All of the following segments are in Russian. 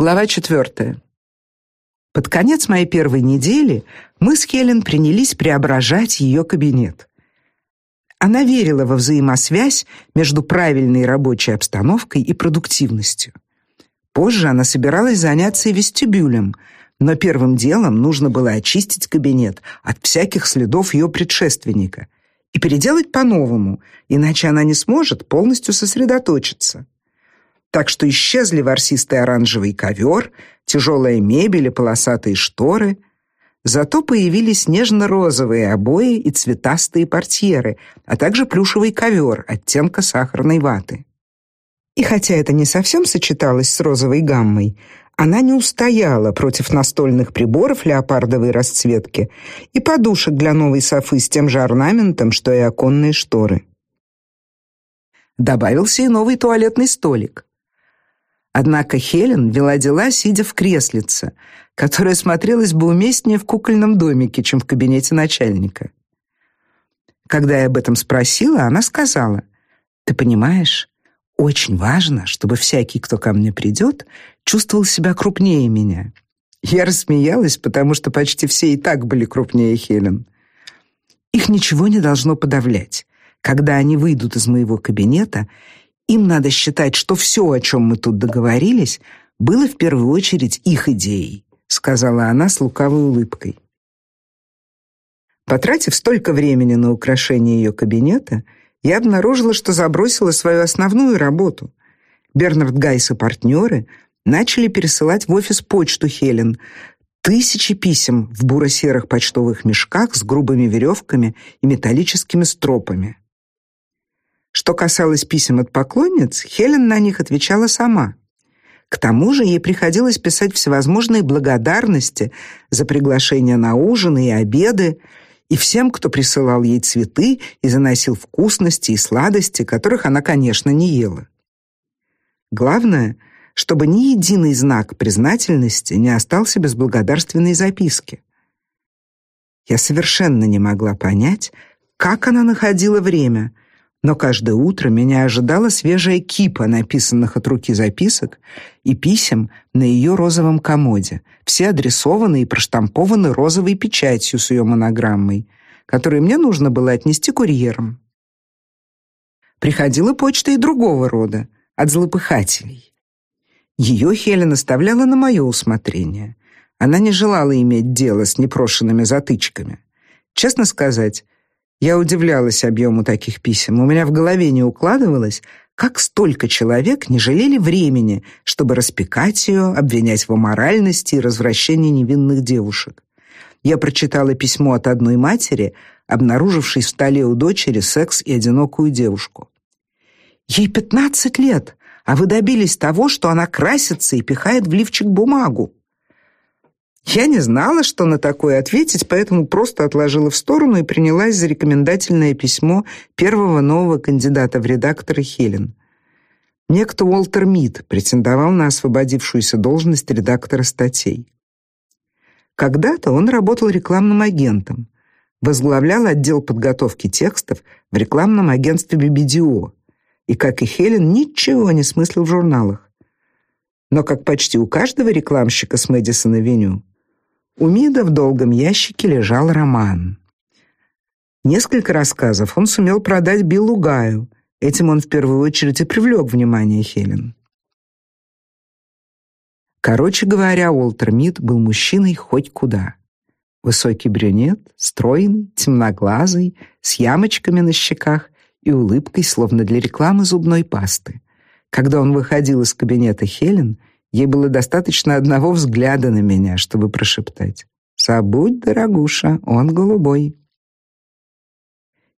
Глава четвертая. Под конец моей первой недели мы с Хелен принялись преображать ее кабинет. Она верила во взаимосвязь между правильной рабочей обстановкой и продуктивностью. Позже она собиралась заняться и вестибюлем, но первым делом нужно было очистить кабинет от всяких следов ее предшественника и переделать по-новому, иначе она не сможет полностью сосредоточиться. Так что исчезли ворсистый оранжевый ковер, тяжелая мебель и полосатые шторы. Зато появились нежно-розовые обои и цветастые портьеры, а также плюшевый ковер оттенка сахарной ваты. И хотя это не совсем сочеталось с розовой гаммой, она не устояла против настольных приборов леопардовой расцветки и подушек для новой софы с тем же орнаментом, что и оконные шторы. Добавился и новый туалетный столик. Однако Хелен вела дела, сидя в креслице, которое смотрелось бы уместнее в кукольном домике, чем в кабинете начальника. Когда я об этом спросила, она сказала: "Ты понимаешь, очень важно, чтобы всякий, кто ко мне придет, чувствовал себя крупнее меня". Я рассмеялась, потому что почти все и так были крупнее Хелен. Их ничего не должно подавлять. Когда они выйдут из моего кабинета, им надо считать, что все, о чем мы тут договорились, было в первую очередь их идеей, сказала она с лукавой улыбкой. Потратив столько времени на украшение ее кабинета, я обнаружила, что забросила свою основную работу. Бернард Гайс и партнеры начали пересылать в офис почту Хелен, тысячи писем в буро-серых почтовых мешках с грубыми веревками и металлическими стропами. Что касалось писем от поклонниц, Хелен на них отвечала сама. К тому же ей приходилось писать всевозможные благодарности за приглашения на ужины и обеды, и всем, кто присылал ей цветы и заносил вкусности и сладости, которых она, конечно, не ела. Главное, чтобы ни единый знак признательности не остался без благодарственной записки. Я совершенно не могла понять, как она находила время — но каждое утро меня ожидала свежая кипа написанных от руки записок и писем на ее розовом комоде, все адресованы и проштампованы розовой печатью с ее монограммой, которые мне нужно было отнести курьером. Приходила почта и другого рода, от злопыхателей. Ее Хелен оставляла на мое усмотрение. Она не желала иметь дело с непрошенными затычками. Честно сказать, я удивлялась объему таких писем. У меня в голове не укладывалось, как столько человек не жалели времени, чтобы распекать ее, обвинять в аморальности и развращении невинных девушек. Я прочитала письмо от одной матери, обнаружившей в столе у дочери секс и одинокую девушку. Ей пятнадцать лет, а вы добились того, что она красится и пихает в лифчик бумагу. Я не знала, что на такое ответить, поэтому просто отложила в сторону и принялась за рекомендательное письмо первого нового кандидата в редакторы Хелен. Некто Уолтер Мид претендовал на освободившуюся должность редактора статей. Когда-то он работал рекламным агентом, возглавлял отдел подготовки текстов в рекламном агентстве BBDO и, как и Хелен, ничего не смыслил в журналах. Но, как почти у каждого рекламщика с Мэдисон-авеню, у Мида в долгом ящике лежал роман. Несколько рассказов он сумел продать Биллу Гаю. Этим он в первую очередь и привлек внимание Хелен. Короче говоря, Уолтер Мид был мужчиной хоть куда. Высокий брюнет, стройный, темноглазый, с ямочками на щеках и улыбкой, словно для рекламы зубной пасты. Когда он выходил из кабинета Хелен, Ей было достаточно одного взгляда на меня, чтобы прошептать: "Забудь, дорогуша, он голубой".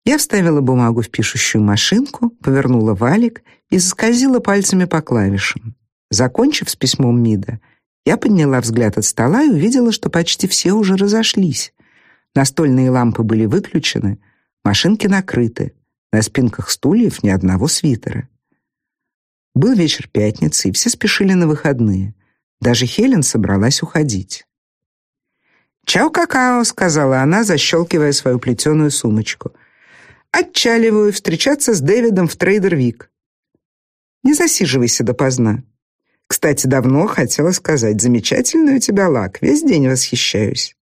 Я вставила бумагу в пишущую машинку, повернула валик и заскользила пальцами по клавишам. Закончив с письмом Мида, я подняла взгляд от стола и увидела, что почти все уже разошлись. Настольные лампы были выключены, машинки накрыты, на спинках стульев ни одного свитера. Был вечер пятницы, и все спешили на выходные. Даже Хелен собралась уходить. «Чао, какао», — сказала она, защелкивая свою плетеную сумочку. «Отчаливаю встречаться с Дэвидом в Трейдер-Вик. Не засиживайся допоздна. Кстати, давно хотела сказать, замечательный у тебя лак, весь день восхищаюсь.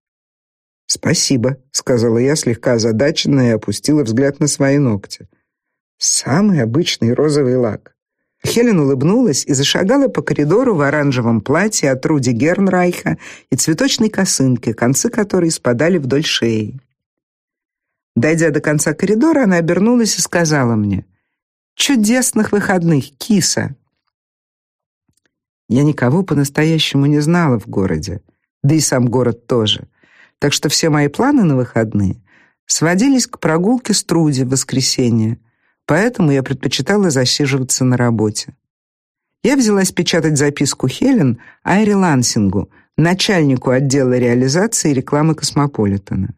Спасибо, сказала я, слегка озадаченная, и опустила взгляд на свои ногти. Самый обычный розовый лак. Хелен улыбнулась и зашагала по коридору в оранжевом платье от Руди Гернрайха и цветочной косынке, концы которой спадали вдоль шеи. Дойдя до конца коридора, она обернулась и сказала мне: "Чудесных выходных, киса". Я никого по-настоящему не знала в городе, да и сам город тоже. Так что все мои планы на выходные сводились к прогулке с Труди в воскресенье поэтому я предпочитала засиживаться на работе. Я взялась печатать записку Хелен Айри Лансингу, начальнику отдела реализации рекламы Космополитена.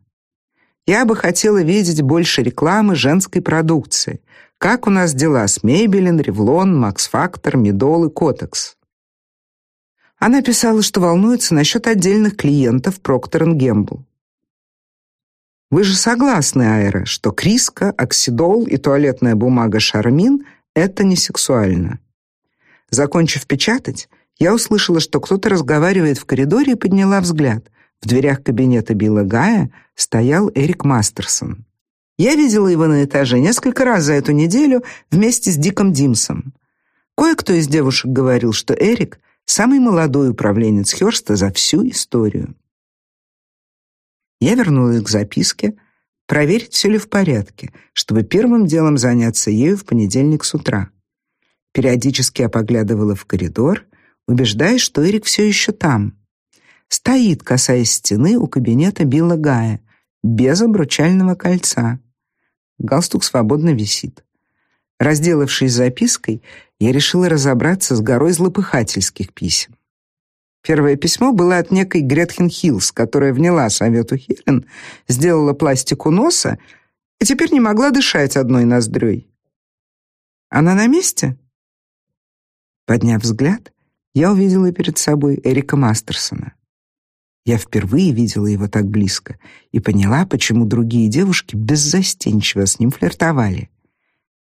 Я бы хотела видеть больше рекламы женской продукции. Как у нас дела с Maybelline, Revlon, Max Factor, Медол и Kotex? Она писала, что волнуется насчет отдельных клиентов Procter Gamble. Вы же согласны, Айра, что криска, оксидол и туалетная бумага Шармин это не сексуально. Закончив печатать, я услышала, что кто-то разговаривает в коридоре и подняла взгляд. В дверях кабинета Билла Гая стоял Эрик Мастерсон. Я видела его на этаже несколько раз за эту неделю вместе с Диком Димсом. Кое-кто из девушек говорил, что Эрик самый молодой управленец Хёрста за всю историю. Я вернулась к записке, проверить, все ли в порядке, чтобы первым делом заняться ею в понедельник с утра. Периодически я поглядывала в коридор, убеждаясь, что Эрик все еще там. Стоит, касаясь стены у кабинета Билла Гая, без обручального кольца. Галстук свободно висит. Разделавшись с запиской, я решила разобраться с горой злопыхательских писем. Первое письмо было от некой Гретхен Хиллс, которая вняла совету Хелен, сделала пластику носа и теперь не могла дышать одной ноздрёй. Она на месте? Подняв взгляд, я увидела перед собой Эрика Мастерсона. Я впервые видела его так близко и поняла, почему другие девушки беззастенчиво с ним флиртовали.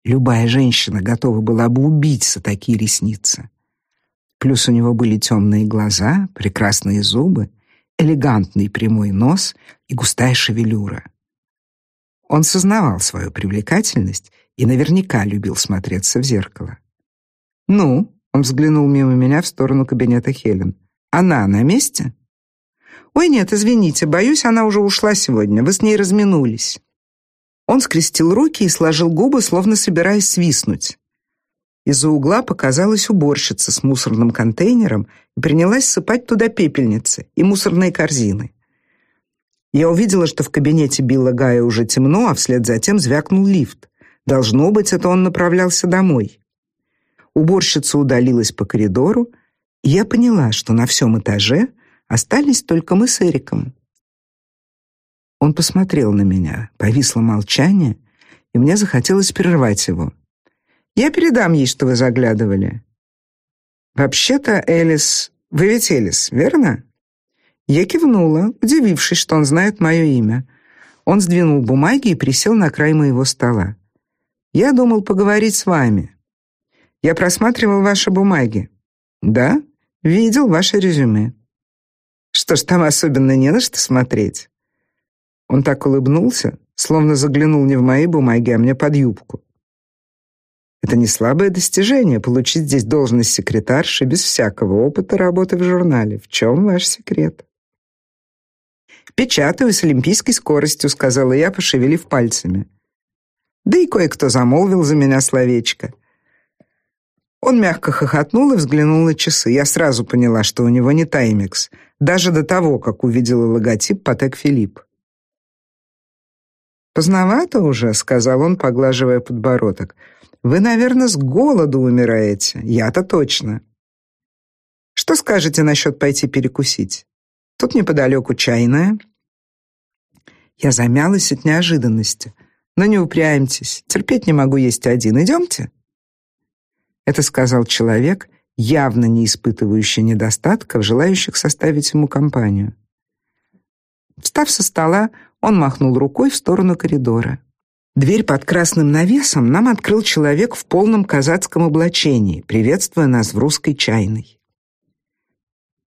Любая женщина готова была бы убить за такие ресницы. Плюс у него были темные глаза, прекрасные зубы, элегантный прямой нос и густая шевелюра. Он сознавал свою привлекательность и наверняка любил смотреться в зеркало. Ну, он взглянул мимо меня в сторону кабинета Хелен. Она на месте? Ой, нет, извините, боюсь, она уже ушла сегодня. Вы с ней разминулись. Он скрестил руки и сложил губы, словно собираясь свистнуть. Из-за угла показалась уборщица с мусорным контейнером и принялась сыпать туда пепельницы и мусорные корзины. Я увидела, что в кабинете Билла Гая уже темно, а вслед за тем звякнул лифт. Должно быть, это он направлялся домой. Уборщица удалилась по коридору, и я поняла, что на всем этаже остались только мы с Эриком. Он посмотрел на меня, повисло молчание, и мне захотелось прервать его. Я передам ей, что вы заглядывали. Вообще-то, Элис, вы ведь Элис, верно? Я кивнула, удивившись, что он знает мое имя. Он сдвинул бумаги и присел на край моего стола. Я думал поговорить с вами. Я просматривал ваши бумаги. Да? Видел ваше резюме. Что ж, там особенно не на что смотреть. Он так улыбнулся, словно заглянул не в мои бумаги, а мне под юбку. Это не слабое достижение получить здесь должность секретарши без всякого опыта работы в журнале. В чем ваш секрет? Печатаю с олимпийской скоростью, сказала я, пошевелив пальцами. Да и кое-кто замолвил за меня словечко. Он мягко хохотнул и взглянул на часы. Я сразу поняла, что у него не таймикс, даже до того, как увидела логотип Патек Филипп. Поздновато уже, сказал он, поглаживая подбородок. Вы, наверное, с голоду умираете. Я-то точно. Что скажете насчет пойти перекусить? Тут неподалеку чайная. Я замялась от неожиданности. Но не упрямьтесь. Терпеть не могу есть один. Идемте. Это сказал человек, явно не испытывающий недостатков, желающих составить ему компанию. Встав со стола, он махнул рукой в сторону коридора. Дверь под красным навесом нам открыл человек в полном казацком облачении, приветствуя нас в русской чайной.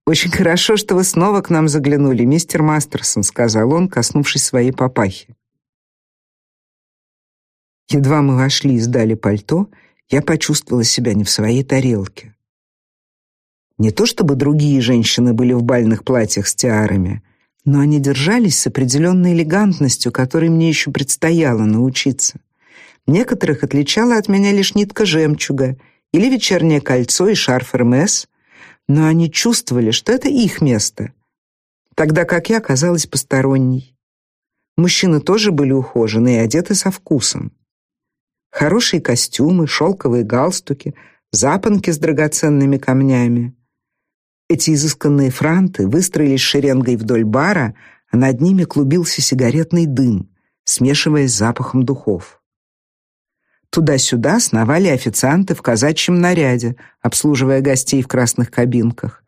Очень хорошо, что вы снова к нам заглянули, мистер Мастерсон, сказал он, коснувшись своей папахи. Едва мы вошли и сдали пальто, я почувствовала себя не в своей тарелке. Не то чтобы другие женщины были в бальных платьях с тиарами, но они держались с определенной элегантностью, которой мне еще предстояло научиться. Некоторых отличала от меня лишь нитка жемчуга или вечернее кольцо и шарф Эрмес, но они чувствовали, что это их место, тогда как я оказалась посторонней. Мужчины тоже были ухожены и одеты со вкусом. Хорошие костюмы, шелковые галстуки, запонки с драгоценными камнями. Эти изысканные франты выстроились шеренгой вдоль бара, а над ними клубился сигаретный дым, смешиваясь с запахом духов. Туда-сюда сновали официанты в казачьем наряде, обслуживая гостей в красных кабинках.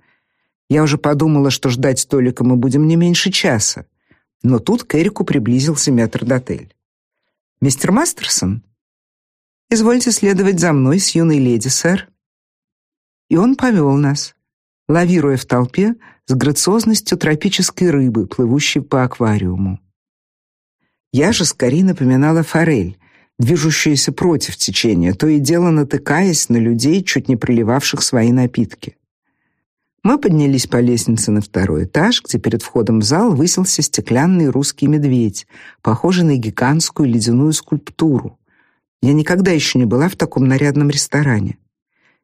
Я уже подумала, что ждать столика мы будем не меньше часа. Но тут к Эрику приблизился метрдотель. «Мистер Мастерсон?» «Извольте следовать за мной с юной леди, сэр». И он повел нас, лавируя в толпе с грациозностью тропической рыбы, плывущей по аквариуму. Я же скорее напоминала форель, движущуюся против течения, то и дело натыкаясь на людей, чуть не проливавших свои напитки. Мы поднялись по лестнице на второй этаж, где перед входом в зал высился стеклянный русский медведь, похожий на гигантскую ледяную скульптуру. Я никогда еще не была в таком нарядном ресторане.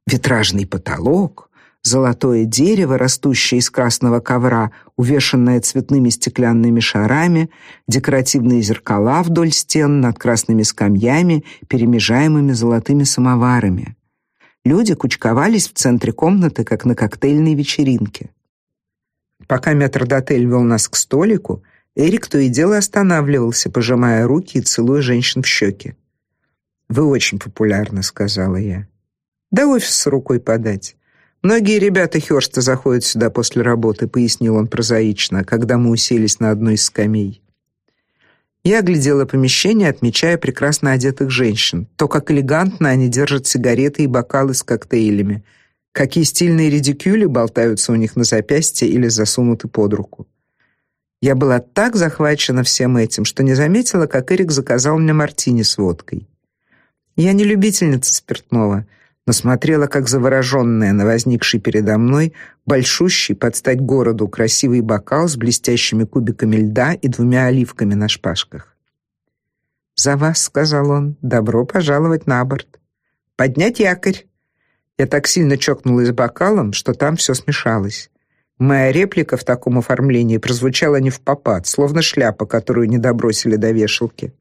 Витражный потолок, золотое дерево, растущее из красного ковра, увешанное цветными стеклянными шарами, декоративные зеркала вдоль стен над красными скамьями, перемежаемыми золотыми самоварами. Люди кучковались в центре комнаты, как на коктейльной вечеринке. Пока метрдотель вел нас к столику, Эрик то и дело останавливался, пожимая руки и целуя женщин в щеки. «Вы очень популярны», — сказала я. «Да офис рукой подать. Многие ребята Хёрста заходят сюда после работы, пояснил он прозаично, когда мы уселись на одной из скамей. Я оглядела помещение, отмечая прекрасно одетых женщин, то, как элегантно они держат сигареты и бокалы с коктейлями, какие стильные редикюли болтаются у них на запястье или засунуты под руку. Я была так захвачена всем этим, что не заметила, как Эрик заказал мне мартини с водкой. Я не любительница спиртного, но смотрела как завороженная на возникший передо мной большущий под стать городу красивый бокал с блестящими кубиками льда и двумя оливками на шпажках. «За вас», — сказал он, — «добро пожаловать на борт. Поднять якорь». Я так сильно чокнулась бокалом, что там все смешалось. Моя реплика в таком оформлении прозвучала не в попад, словно шляпа, которую не добросили до вешалки.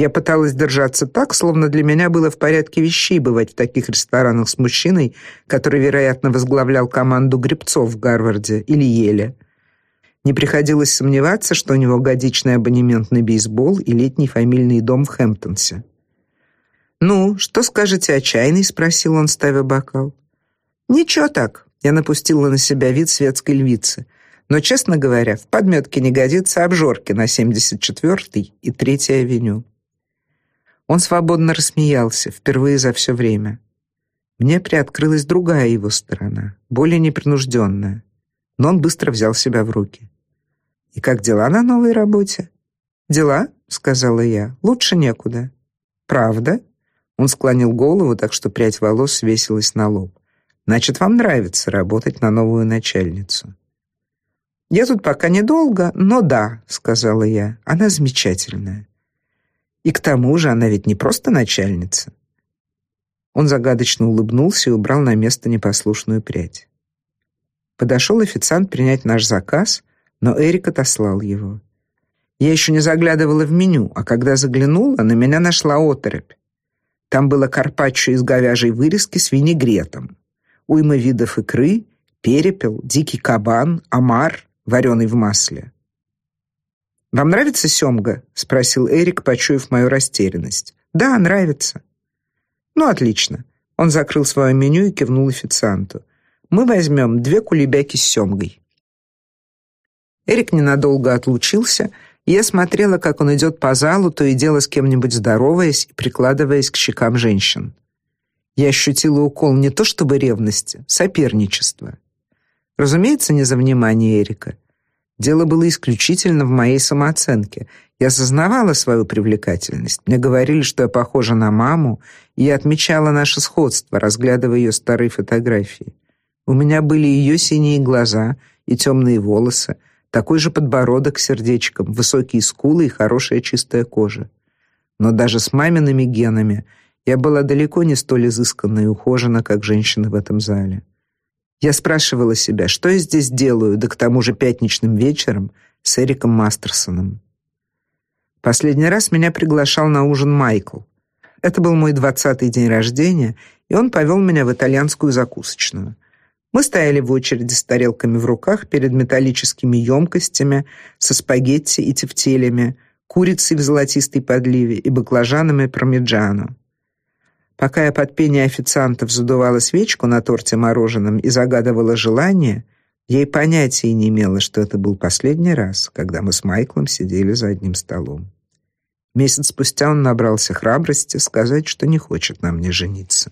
Я пыталась держаться так, словно для меня было в порядке вещей бывать в таких ресторанах с мужчиной, который, вероятно, возглавлял команду гребцов в Гарварде или Еле. Не приходилось сомневаться, что у него годичный абонемент на бейсбол и летний фамильный дом в Хэмптонсе. «Ну, что скажете о чайной?» — спросил он, ставя бокал. «Ничего так», — я напустила на себя вид светской львицы. «Но, честно говоря, в подметке не годится обжорки на 74-й и 3-й авеню». Он свободно рассмеялся, впервые за все время. Мне приоткрылась другая его сторона, более непринужденная. Но он быстро взял себя в руки. «И как дела на новой работе?» «Дела?» — сказала я. «Лучше некуда». «Правда?» Он склонил голову, так что прядь волос свесилась на лоб. «Значит, вам нравится работать на новую начальницу?» «Я тут пока недолго, но да», — сказала я. «Она замечательная». И к тому же она ведь не просто начальница. Он загадочно улыбнулся и убрал на место непослушную прядь. Подошел официант принять наш заказ, но Эрик отослал его. Я еще не заглядывала в меню, а когда заглянула, на меня нашла оторопь. Там было карпаччо из говяжьей вырезки с винегретом, уйма видов икры, перепел, дикий кабан, омар, вареный в масле. «Вам нравится семга?» — спросил Эрик, почуяв мою растерянность. «Да, нравится». «Ну, отлично». Он закрыл свое меню и кивнул официанту. «Мы возьмем две кулебяки с семгой». Эрик ненадолго отлучился, и я смотрела, как он идет по залу, то и дело с кем-нибудь здороваясь и прикладываясь к щекам женщин. Я ощутила укол не то чтобы ревности, соперничества. Разумеется, не за внимание Эрика. Дело было исключительно в моей самооценке. Я осознавала свою привлекательность. Мне говорили, что я похожа на маму, и я отмечала наше сходство, разглядывая ее старые фотографии. У меня были ее синие глаза и темные волосы, такой же подбородок с сердечком, высокие скулы и хорошая чистая кожа. Но даже с мамиными генами я была далеко не столь изысканна и ухожена, как женщины в этом зале. Я спрашивала себя, что я здесь делаю, да к тому же пятничным вечером с Эриком Мастерсоном. Последний раз меня приглашал на ужин Майкл. Это был мой двадцатый день рождения, и он повел меня в итальянскую закусочную. Мы стояли в очереди с тарелками в руках перед металлическими емкостями со спагетти и тефтелями, курицей в золотистой подливе и баклажанами пармиджано. Пока я под пение официантов задувала свечку на торте мороженым и загадывала желание, и понятия не имела, что это был последний раз, когда мы с Майклом сидели за одним столом. Месяц спустя он набрался храбрости сказать, что не хочет на мне жениться.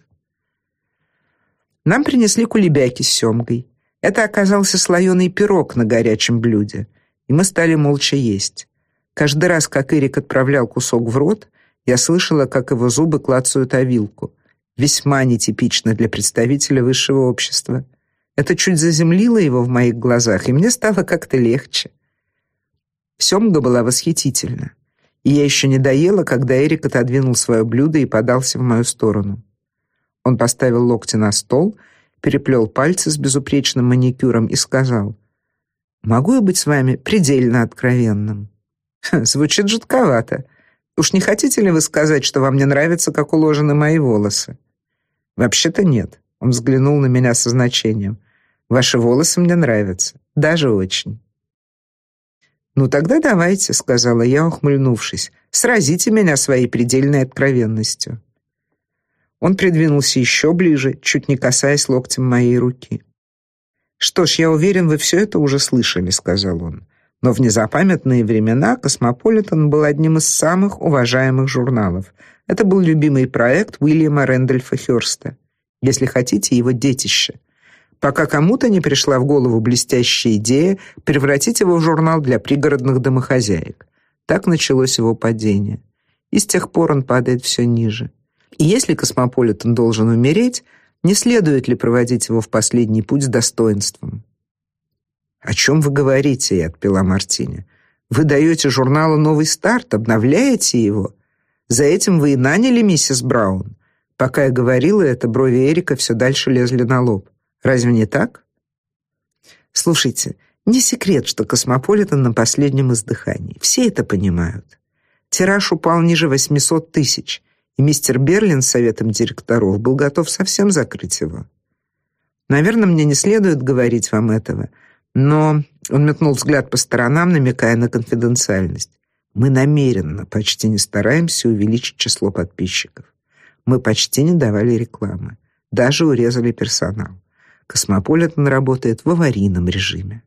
Нам принесли кулебяки с семгой. Это оказался слоеный пирог на горячем блюде, и мы стали молча есть. Каждый раз, как Эрик отправлял кусок в рот, я слышала, как его зубы клацают о вилку. Весьма нетипично для представителя высшего общества. Это чуть заземлило его в моих глазах, и мне стало как-то легче. Семга была восхитительна. И я еще не доела, когда Эрик отодвинул свое блюдо и подался в мою сторону. Он поставил локти на стол, переплел пальцы с безупречным маникюром и сказал: "Могу я быть с вами предельно откровенным?" Звучит жутковато. Уж не хотите ли вы сказать, что вам не нравится, как уложены мои волосы? Вообще-то нет. Он взглянул на меня со значением. Ваши волосы мне нравятся, даже очень. Ну тогда давайте, сказала я, ухмыльнувшись. Сразите меня своей предельной откровенностью. Он придвинулся еще ближе, чуть не касаясь локтем моей руки. Что ж, я уверен, вы все это уже слышали, сказал он. Но в незапамятные времена Космополитен был одним из самых уважаемых журналов. Это был любимый проект Уильяма Рэндольфа Хёрста. Если хотите, его детище. Пока кому-то не пришла в голову блестящая идея превратить его в журнал для пригородных домохозяек. Так началось его падение. И с тех пор он падает все ниже. И если Космополитен должен умереть, не следует ли проводить его в последний путь с достоинством? О чем вы говорите? Я отпила мартини. Вы даете журналу новый старт, обновляете его. За этим вы и наняли миссис Браун. Пока я говорила это, брови Эрика все дальше лезли на лоб. Разве не так? Слушайте, не секрет, что Космополитен на последнем издыхании. Все это понимают. Тираж упал ниже 800 тысяч, и мистер Берлин с советом директоров был готов совсем закрыть его. Наверное, мне не следует говорить вам этого, но он метнул взгляд по сторонам, намекая на конфиденциальность. Мы намеренно почти не стараемся увеличить число подписчиков. Мы почти не давали рекламы, даже урезали персонал. Космополитен работает в аварийном режиме.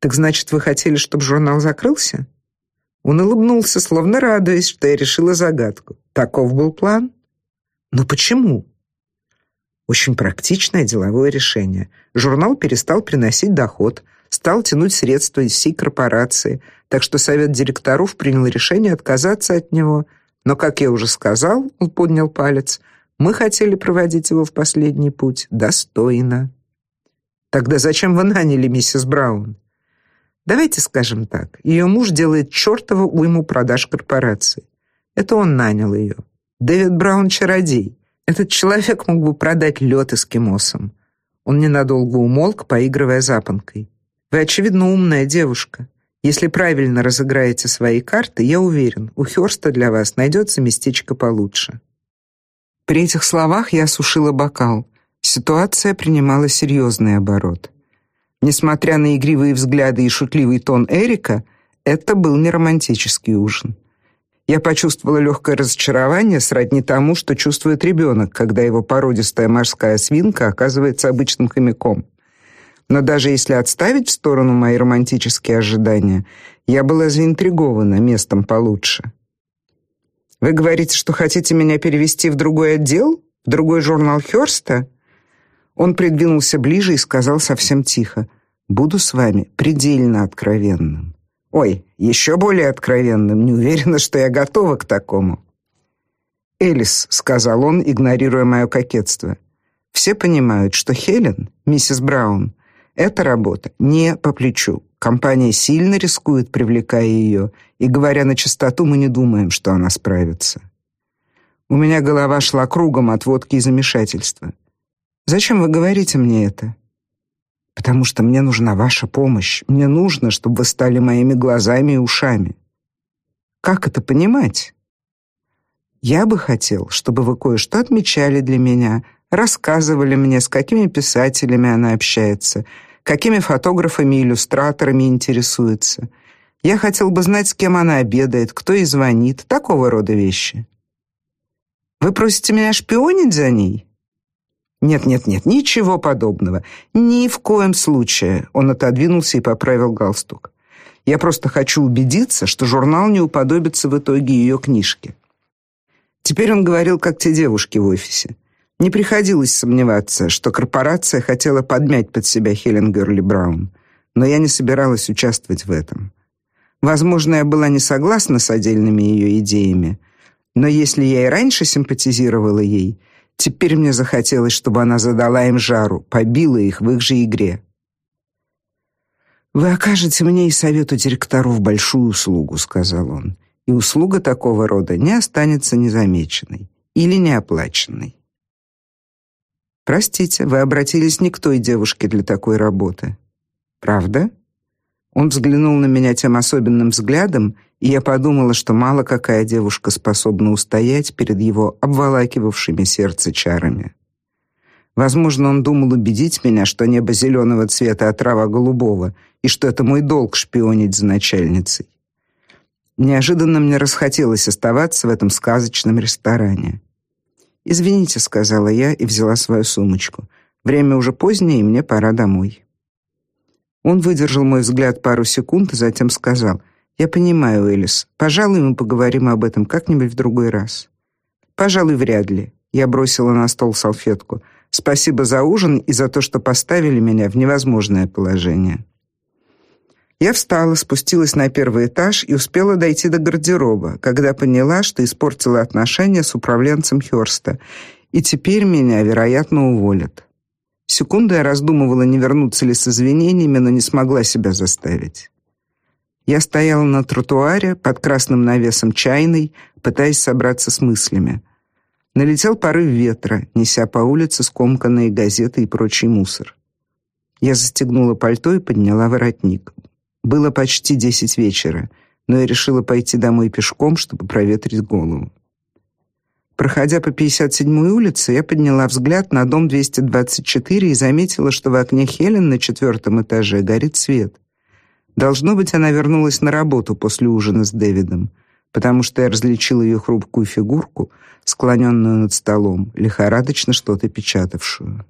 Так значит, вы хотели, чтобы журнал закрылся? Он улыбнулся, словно радуясь, что я решила загадку. Таков был план? Но почему? Очень практичное деловое решение. Журнал перестал приносить доход, стал тянуть средства из всей корпорации, так что совет директоров принял решение отказаться от него. Но, как я уже сказал, он поднял палец, мы хотели проводить его в последний путь достойно. Тогда зачем вы наняли миссис Браун? Давайте скажем так, ее муж делает чертову уйму продаж корпорации. Это он нанял ее. Дэвид Браун чародей. Этот человек мог бы продать лед эскимосам. Он ненадолго умолк, поигрывая запонкой. Вы очевидно умная девушка. Если правильно разыграете свои карты, я уверен, у Хёрста для вас найдется местечко получше. При этих словах я осушила бокал. Ситуация принимала серьезный оборот. Несмотря на игривые взгляды и шутливый тон Эрика, это был не романтический ужин. Я почувствовала легкое разочарование, сродни тому, что чувствует ребенок, когда его породистая морская свинка оказывается обычным хомяком. Но даже если отставить в сторону мои романтические ожидания, я была заинтригована местом получше. Вы говорите, что хотите меня перевести в другой отдел, в другой журнал Хёрста? Он придвинулся ближе и сказал совсем тихо: "Буду с вами предельно откровенным". Ой, еще более откровенным. Не уверена, что я готова к такому. Элис, сказал он, игнорируя мое кокетство. Все понимают, что Хелен, миссис Браун, эта работа не по плечу. Компания сильно рискует, привлекая ее, и говоря на чистоту, мы не думаем, что она справится. У меня голова шла кругом от водки и замешательства. Зачем вы говорите мне это? Потому что мне нужна ваша помощь. Мне нужно, чтобы вы стали моими глазами и ушами. Как это понимать? Я бы хотел, чтобы вы кое-что отмечали для меня, рассказывали мне, с какими писателями она общается, какими фотографами и иллюстраторами интересуется. Я хотел бы знать, с кем она обедает, кто ей звонит, такого рода вещи. Вы просите меня шпионить за ней? Нет, нет, нет, ничего подобного. Ни в коем случае. Он отодвинулся и поправил галстук. Я просто хочу убедиться, что журнал не уподобится в итоге ее книжке. Теперь он говорил как те девушки в офисе. Не приходилось сомневаться, что корпорация хотела подмять под себя Хелен Герли Браун, но я не собиралась участвовать в этом. Возможно, я была не согласна с отдельными ее идеями, но если я и раньше симпатизировала ей, теперь мне захотелось, чтобы она задала им жару, побила их в их же игре. Вы окажете мне и совету директоров большую услугу, сказал он. И услуга такого рода не останется незамеченной или неоплаченной. Простите, вы обратились не к той девушке для такой работы. Правда? Он взглянул на меня тем особенным взглядом, и я подумала, что мало какая девушка способна устоять перед его обволакивавшими сердце чарами. Возможно, он думал убедить меня, что небо зеленого цвета, а трава голубого, и что это мой долг шпионить за начальницей. Неожиданно мне расхотелось оставаться в этом сказочном ресторане. "Извините", сказала я и взяла свою сумочку. "Время уже позднее, и мне пора домой". Он выдержал мой взгляд пару секунд, и затем сказал: "Я понимаю, Элис. Пожалуй, мы поговорим об этом как-нибудь в другой раз". "Пожалуй, вряд ли". Я бросила на стол салфетку. "Спасибо за ужин и за то, что поставили меня в невозможное положение". Я встала, спустилась на первый этаж и успела дойти до гардероба, когда поняла, что испортила отношения с управленцем Хёрста, и теперь меня, вероятно, уволят. Секунду я раздумывала, не вернуться ли с извинениями, но не смогла себя заставить. Я стояла на тротуаре под красным навесом чайной, пытаясь собраться с мыслями. Налетел порыв ветра, неся по улице скомканные газеты и прочий мусор. Я застегнула пальто и подняла воротник. Было почти десять вечера, но я решила пойти домой пешком, чтобы проветрить голову. Проходя по 57-й улице, я подняла взгляд на дом 224 и заметила, что в окне Хелен на четвертом этаже горит свет. Должно быть, она вернулась на работу после ужина с Дэвидом, потому что я различила ее хрупкую фигурку, склоненную над столом, лихорадочно что-то печатавшую.